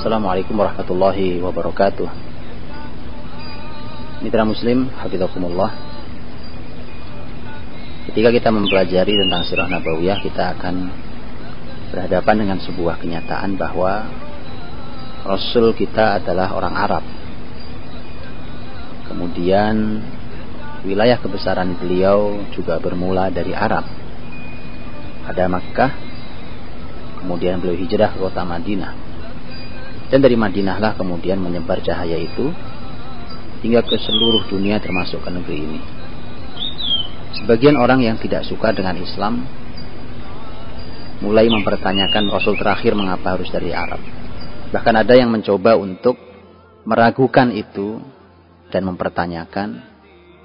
Assalamualaikum warahmatullahi wabarakatuh. Mitra Muslim, hafizakumullah. Ketika kita mempelajari tentang sirah nabawiyah, kita akan berhadapan dengan sebuah kenyataan bahwa Rasul kita adalah orang Arab. Kemudian wilayah kebesaran beliau juga bermula dari Arab. Ada Makkah, kemudian beliau hijrah ke kota Madinah dan dari Madinahlah kemudian menyebar cahaya itu hingga ke seluruh dunia termasuk ke negeri ini. Sebagian orang yang tidak suka dengan Islam mulai mempertanyakan Rasul terakhir mengapa harus dari Arab. Bahkan ada yang mencoba untuk meragukan itu dan mempertanyakan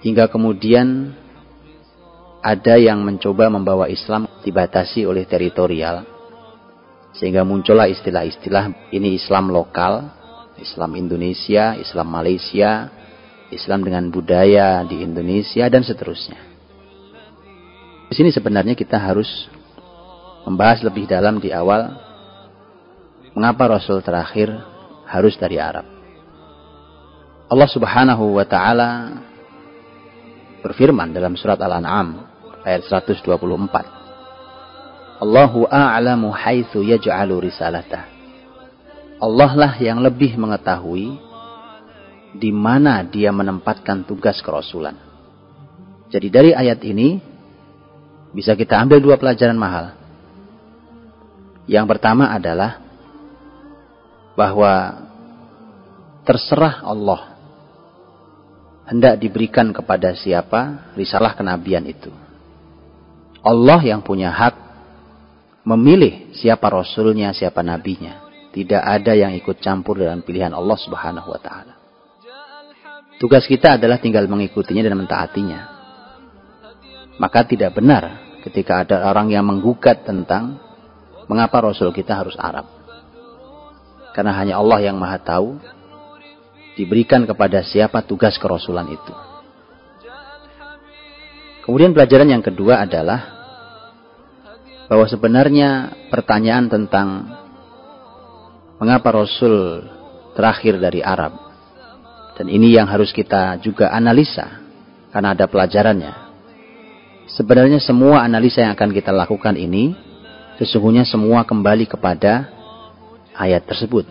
hingga kemudian ada yang mencoba membawa Islam dibatasi oleh teritorial sehingga muncullah istilah-istilah ini Islam lokal, Islam Indonesia, Islam Malaysia, Islam dengan budaya di Indonesia dan seterusnya. Di sini sebenarnya kita harus membahas lebih dalam di awal mengapa Rasul terakhir harus dari Arab. Allah Subhanahu wa taala berfirman dalam surat Al-An'am ayat 124. Allahu a'lamu haitsu yaj'alu risalatah. Allah lah yang lebih mengetahui di mana dia menempatkan tugas kerasulan. Jadi dari ayat ini bisa kita ambil dua pelajaran mahal. Yang pertama adalah bahwa terserah Allah hendak diberikan kepada siapa risalah kenabian itu. Allah yang punya hak memilih siapa rasulnya, siapa nabinya. Tidak ada yang ikut campur dalam pilihan Allah Subhanahu wa taala. Tugas kita adalah tinggal mengikutinya dan mentaatinya. Maka tidak benar ketika ada orang yang menggugat tentang mengapa rasul kita harus Arab. Karena hanya Allah yang Maha tahu diberikan kepada siapa tugas kerasulan itu. Kemudian pelajaran yang kedua adalah bahwa sebenarnya pertanyaan tentang mengapa Rasul terakhir dari Arab dan ini yang harus kita juga analisa karena ada pelajarannya. Sebenarnya semua analisa yang akan kita lakukan ini sesungguhnya semua kembali kepada ayat tersebut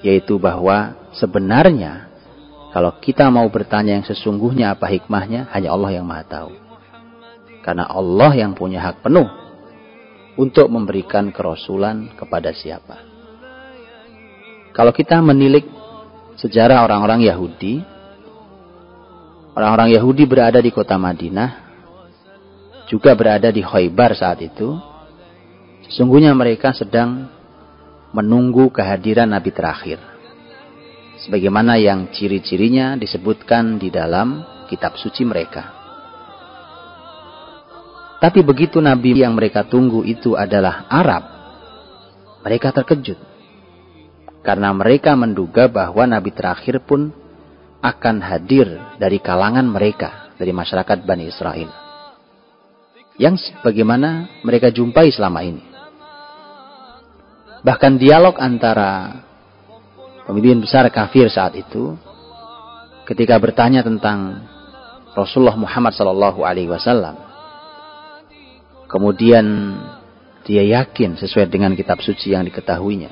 yaitu bahwa sebenarnya kalau kita mau bertanya yang sesungguhnya apa hikmahnya hanya Allah yang Maha tahu. Karena Allah yang punya hak penuh untuk memberikan kerasulan kepada siapa. Kalau kita menilik sejarah orang-orang Yahudi, orang-orang Yahudi berada di kota Madinah, juga berada di Khaybar saat itu, sesungguhnya mereka sedang menunggu kehadiran Nabi terakhir. Sebagaimana yang ciri-cirinya disebutkan di dalam kitab suci mereka. Tapi begitu Nabi yang mereka tunggu itu adalah Arab, mereka terkejut. Karena mereka menduga bahwa Nabi terakhir pun akan hadir dari kalangan mereka, dari masyarakat Bani Israel. Yang bagaimana mereka jumpai selama ini. Bahkan dialog antara pemimpin besar kafir saat itu, ketika bertanya tentang Rasulullah Muhammad Wasallam, Kemudian dia yakin sesuai dengan kitab suci yang diketahuinya.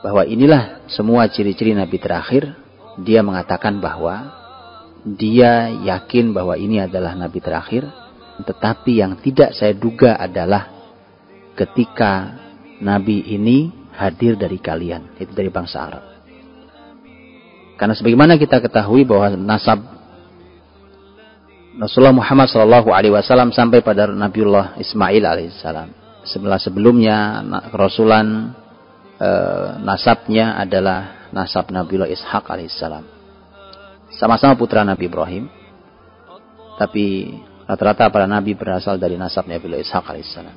Bahwa inilah semua ciri-ciri Nabi terakhir. Dia mengatakan bahwa dia yakin bahwa ini adalah Nabi terakhir. Tetapi yang tidak saya duga adalah ketika Nabi ini hadir dari kalian. Itu dari bangsa Arab. Karena sebagaimana kita ketahui bahwa nasab Rasulullah Muhammad Shallallahu Alaihi Wasallam sampai pada Nabiullah Ismail alaihissalam. Sebelah sebelumnya Rasulan e, nasabnya adalah nasab Nabiullah Ishak alaihissalam. Sama-sama putra Nabi Ibrahim. Tapi rata-rata para nabi berasal dari nasab Nabiullah Ishak alaihissalam.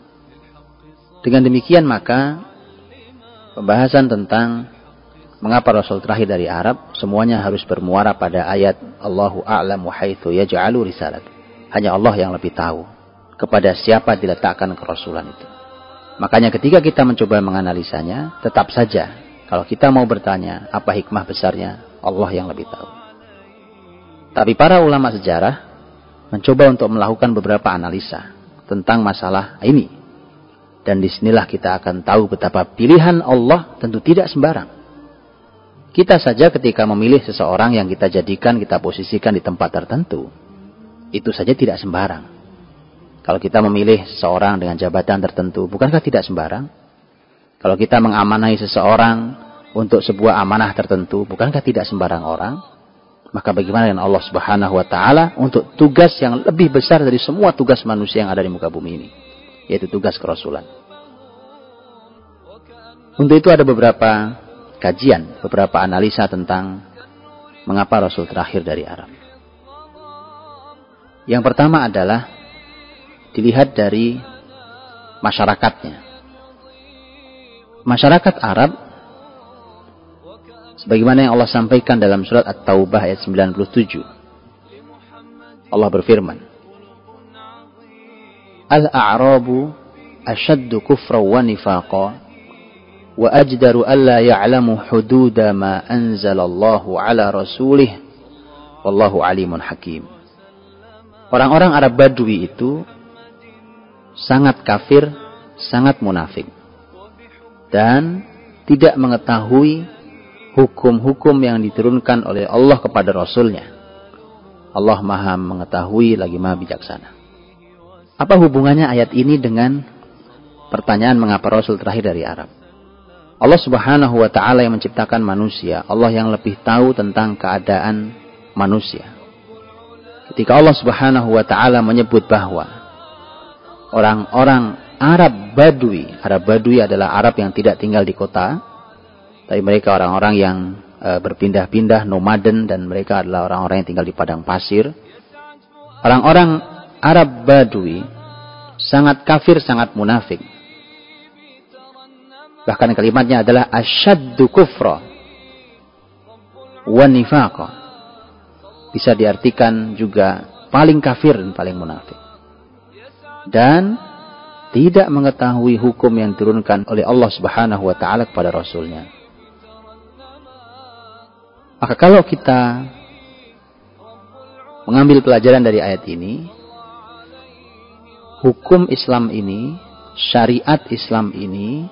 Dengan demikian maka pembahasan tentang Mengapa Rasul terakhir dari Arab semuanya harus bermuara pada ayat Allahu a'lamu haitsu yaj'alu risalat. Hanya Allah yang lebih tahu kepada siapa diletakkan kerasulan itu. Makanya ketika kita mencoba menganalisanya, tetap saja Kalau kita mau bertanya, apa hikmah besarnya? Allah yang lebih tahu. Tapi para ulama sejarah mencoba untuk melakukan beberapa analisa tentang masalah ini. Dan di sinilah kita akan tahu betapa pilihan Allah tentu tidak sembarang. Kita saja ketika memilih seseorang yang kita jadikan, kita posisikan di tempat tertentu, itu saja tidak sembarang. Kalau kita memilih seseorang dengan jabatan tertentu, bukankah tidak sembarang? Kalau kita mengamanai seseorang untuk sebuah amanah tertentu, bukankah tidak sembarang orang? Maka bagaimana dengan Allah Subhanahu wa taala untuk tugas yang lebih besar dari semua tugas manusia yang ada di muka bumi ini, yaitu tugas kerasulan. Untuk itu ada beberapa kajian, beberapa analisa tentang mengapa Rasul terakhir dari Arab. Yang pertama adalah dilihat dari masyarakatnya. Masyarakat Arab sebagaimana yang Allah sampaikan dalam surat At-Taubah ayat 97. Allah berfirman, Al-a'rabu ashaddu kufra wa nifaqa وأجدر ألا يعلم حدود ما أنزل الله على رسوله والله عليم حكيم orang-orang Arab Badui itu sangat kafir sangat munafik. Dan tidak mengetahui hukum-hukum yang diturunkan oleh Allah kepada Rasulnya. Allah maha mengetahui lagi maha bijaksana. Apa hubungannya ayat ini dengan pertanyaan mengapa Rasul terakhir dari Arab? Allah Subhanahu wa taala yang menciptakan manusia, Allah yang lebih tahu tentang keadaan manusia. Ketika Allah Subhanahu wa taala menyebut bahwa orang-orang Arab Badui, Arab Badui adalah Arab yang tidak tinggal di kota, tapi mereka orang-orang yang e, berpindah-pindah, nomaden dan mereka adalah orang-orang yang tinggal di padang pasir. Orang-orang Arab Badui sangat kafir, sangat munafik Bahkan kalimatnya adalah asyaddu kufra wa nifaqa. Bisa diartikan juga paling kafir dan paling munafik. Dan tidak mengetahui hukum yang diturunkan oleh Allah Subhanahu wa taala kepada rasulnya. Maka kalau kita mengambil pelajaran dari ayat ini, hukum Islam ini, syariat Islam ini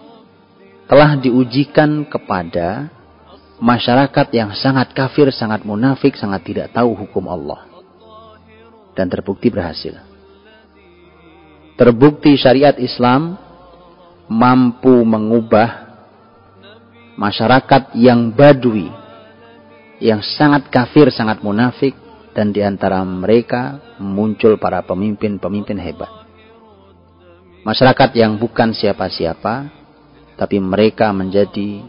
telah diujikan kepada masyarakat yang sangat kafir, sangat munafik, sangat tidak tahu hukum Allah. Dan terbukti berhasil. Terbukti syariat Islam mampu mengubah masyarakat yang badui, yang sangat kafir, sangat munafik, dan di antara mereka muncul para pemimpin-pemimpin hebat. Masyarakat yang bukan siapa-siapa, tapi mereka menjadi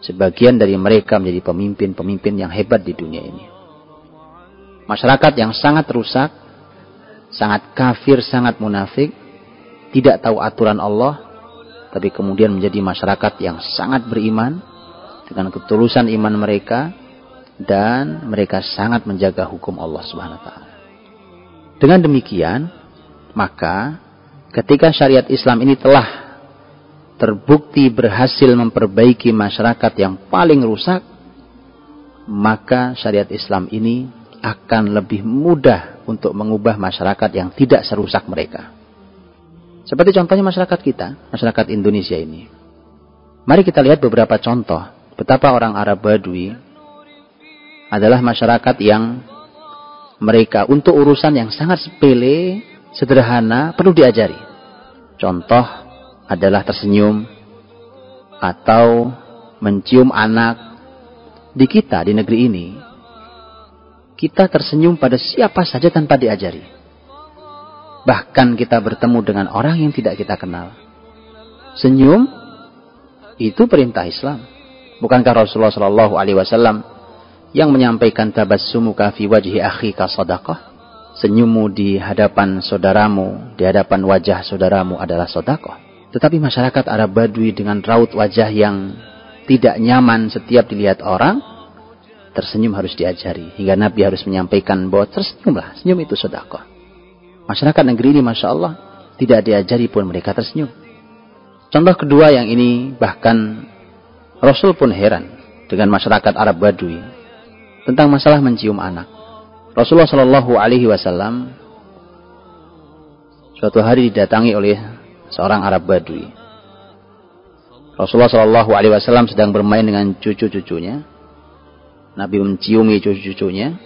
sebagian dari mereka menjadi pemimpin-pemimpin yang hebat di dunia ini. Masyarakat yang sangat rusak, sangat kafir, sangat munafik, tidak tahu aturan Allah, tapi kemudian menjadi masyarakat yang sangat beriman dengan ketulusan iman mereka dan mereka sangat menjaga hukum Allah Subhanahu wa taala. Dengan demikian, maka ketika syariat Islam ini telah terbukti berhasil memperbaiki masyarakat yang paling rusak, maka syariat Islam ini akan lebih mudah untuk mengubah masyarakat yang tidak serusak mereka. Seperti contohnya masyarakat kita, masyarakat Indonesia ini. Mari kita lihat beberapa contoh betapa orang Arab Badui adalah masyarakat yang mereka untuk urusan yang sangat sepele, sederhana, perlu diajari. Contoh adalah tersenyum atau mencium anak di kita di negeri ini. Kita tersenyum pada siapa saja tanpa diajari. Bahkan kita bertemu dengan orang yang tidak kita kenal. Senyum itu perintah Islam. Bukankah Rasulullah Shallallahu Alaihi Wasallam yang menyampaikan tabassumuka fi wajhi akhika sadaqah? Senyummu di hadapan saudaramu di hadapan wajah saudaramu adalah sedekah tetapi masyarakat Arab Badui dengan raut wajah yang tidak nyaman setiap dilihat orang, tersenyum harus diajari. Hingga Nabi harus menyampaikan bahwa tersenyumlah, senyum itu sedekah. Masyarakat negeri ini Masya Allah, tidak diajari pun mereka tersenyum. Contoh kedua yang ini bahkan Rasul pun heran dengan masyarakat Arab Badui tentang masalah mencium anak. Rasulullah Shallallahu Alaihi Wasallam suatu hari didatangi oleh seorang Arab Badui. Rasulullah Shallallahu Alaihi Wasallam sedang bermain dengan cucu-cucunya. Nabi menciumi cucu-cucunya.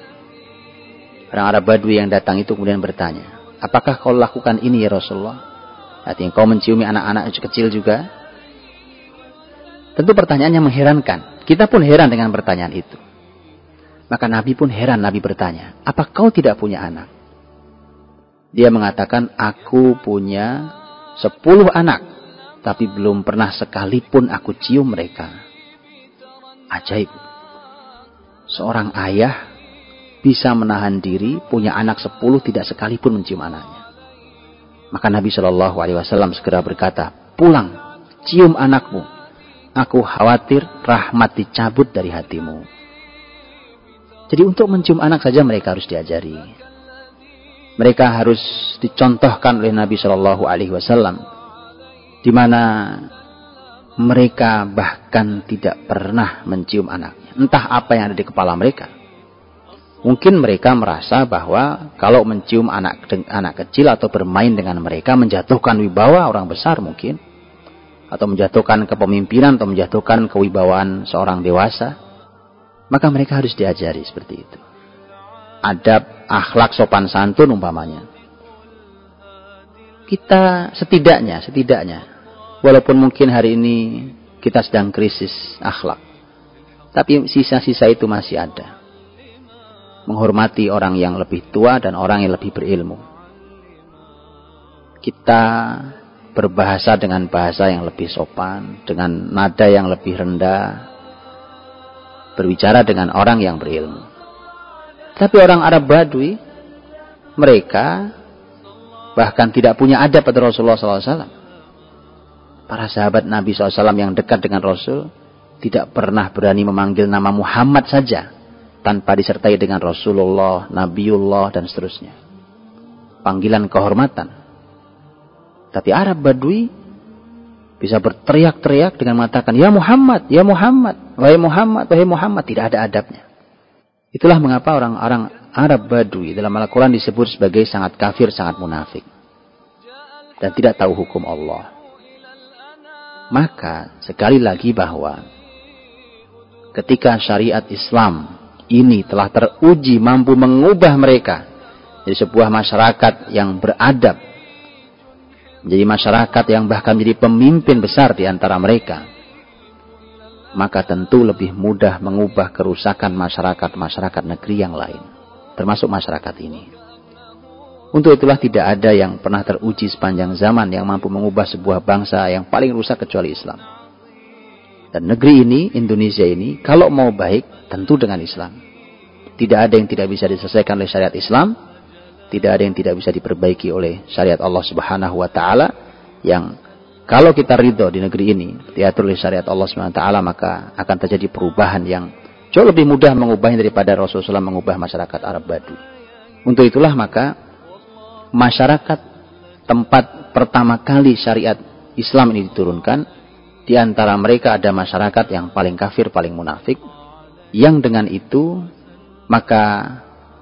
Orang Arab Badui yang datang itu kemudian bertanya, apakah kau lakukan ini ya Rasulullah? Artinya kau menciumi anak-anak kecil juga? Tentu pertanyaannya mengherankan. Kita pun heran dengan pertanyaan itu. Maka Nabi pun heran, Nabi bertanya, apa kau tidak punya anak? Dia mengatakan, aku punya sepuluh anak, tapi belum pernah sekalipun aku cium mereka. Ajaib. Seorang ayah bisa menahan diri, punya anak sepuluh, tidak sekalipun mencium anaknya. Maka Nabi Shallallahu Alaihi Wasallam segera berkata, pulang, cium anakmu, Aku khawatir rahmat dicabut dari hatimu. Jadi untuk mencium anak saja mereka harus diajari. Mereka harus dicontohkan oleh Nabi Shallallahu Alaihi Wasallam, di mana mereka bahkan tidak pernah mencium anaknya. Entah apa yang ada di kepala mereka. Mungkin mereka merasa bahwa kalau mencium anak anak kecil atau bermain dengan mereka menjatuhkan wibawa orang besar mungkin atau menjatuhkan kepemimpinan atau menjatuhkan kewibawaan seorang dewasa, maka mereka harus diajari seperti itu. Adab, akhlak, sopan santun umpamanya. Kita setidaknya, setidaknya, walaupun mungkin hari ini kita sedang krisis akhlak, tapi sisa-sisa itu masih ada. Menghormati orang yang lebih tua dan orang yang lebih berilmu. Kita berbahasa dengan bahasa yang lebih sopan, dengan nada yang lebih rendah, berbicara dengan orang yang berilmu. Tapi orang Arab Badui, mereka bahkan tidak punya adab pada Rasulullah SAW. Para sahabat Nabi SAW yang dekat dengan Rasul tidak pernah berani memanggil nama Muhammad saja tanpa disertai dengan Rasulullah, Nabiullah dan seterusnya. Panggilan kehormatan. Tapi Arab Badui bisa berteriak-teriak dengan mengatakan, Ya Muhammad, Ya Muhammad, Wahai Muhammad, Wahai Muhammad. Tidak ada adabnya. Itulah mengapa orang-orang Arab Badui dalam Al-Quran disebut sebagai sangat kafir, sangat munafik. Dan tidak tahu hukum Allah. Maka sekali lagi bahwa ketika syariat Islam ini telah teruji mampu mengubah mereka jadi sebuah masyarakat yang beradab, menjadi masyarakat yang bahkan menjadi pemimpin besar di antara mereka, maka tentu lebih mudah mengubah kerusakan masyarakat-masyarakat negeri yang lain, termasuk masyarakat ini. Untuk itulah tidak ada yang pernah teruji sepanjang zaman yang mampu mengubah sebuah bangsa yang paling rusak kecuali Islam. Dan negeri ini, Indonesia ini, kalau mau baik, tentu dengan Islam. Tidak ada yang tidak bisa diselesaikan oleh syariat Islam, tidak ada yang tidak bisa diperbaiki oleh syariat Allah Subhanahu wa taala yang kalau kita ridho di negeri ini diatur oleh syariat Allah taala maka akan terjadi perubahan yang jauh lebih mudah mengubahnya daripada Rasulullah SAW mengubah masyarakat Arab Badui. Untuk itulah maka masyarakat tempat pertama kali syariat Islam ini diturunkan di antara mereka ada masyarakat yang paling kafir, paling munafik yang dengan itu maka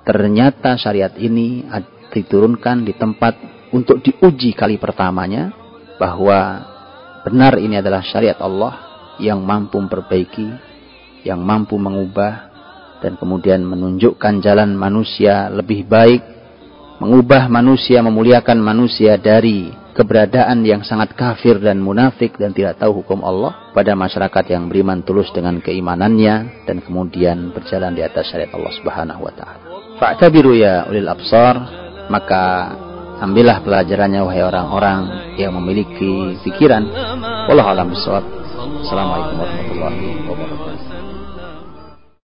ternyata syariat ini diturunkan di tempat untuk diuji kali pertamanya bahwa benar ini adalah syariat Allah yang mampu memperbaiki, yang mampu mengubah dan kemudian menunjukkan jalan manusia lebih baik, mengubah manusia, memuliakan manusia dari keberadaan yang sangat kafir dan munafik dan tidak tahu hukum Allah pada masyarakat yang beriman tulus dengan keimanannya dan kemudian berjalan di atas syariat Allah Subhanahu wa taala. Fa'tabiru ya ulil absar, maka ambillah pelajarannya wahai orang-orang yang memiliki pikiran. Wallahu a'lam bishawab. Assalamualaikum warahmatullahi wabarakatuh.